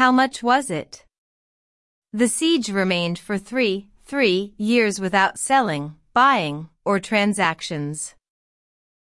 How much was it? The siege remained for three, three years without selling, buying, or transactions.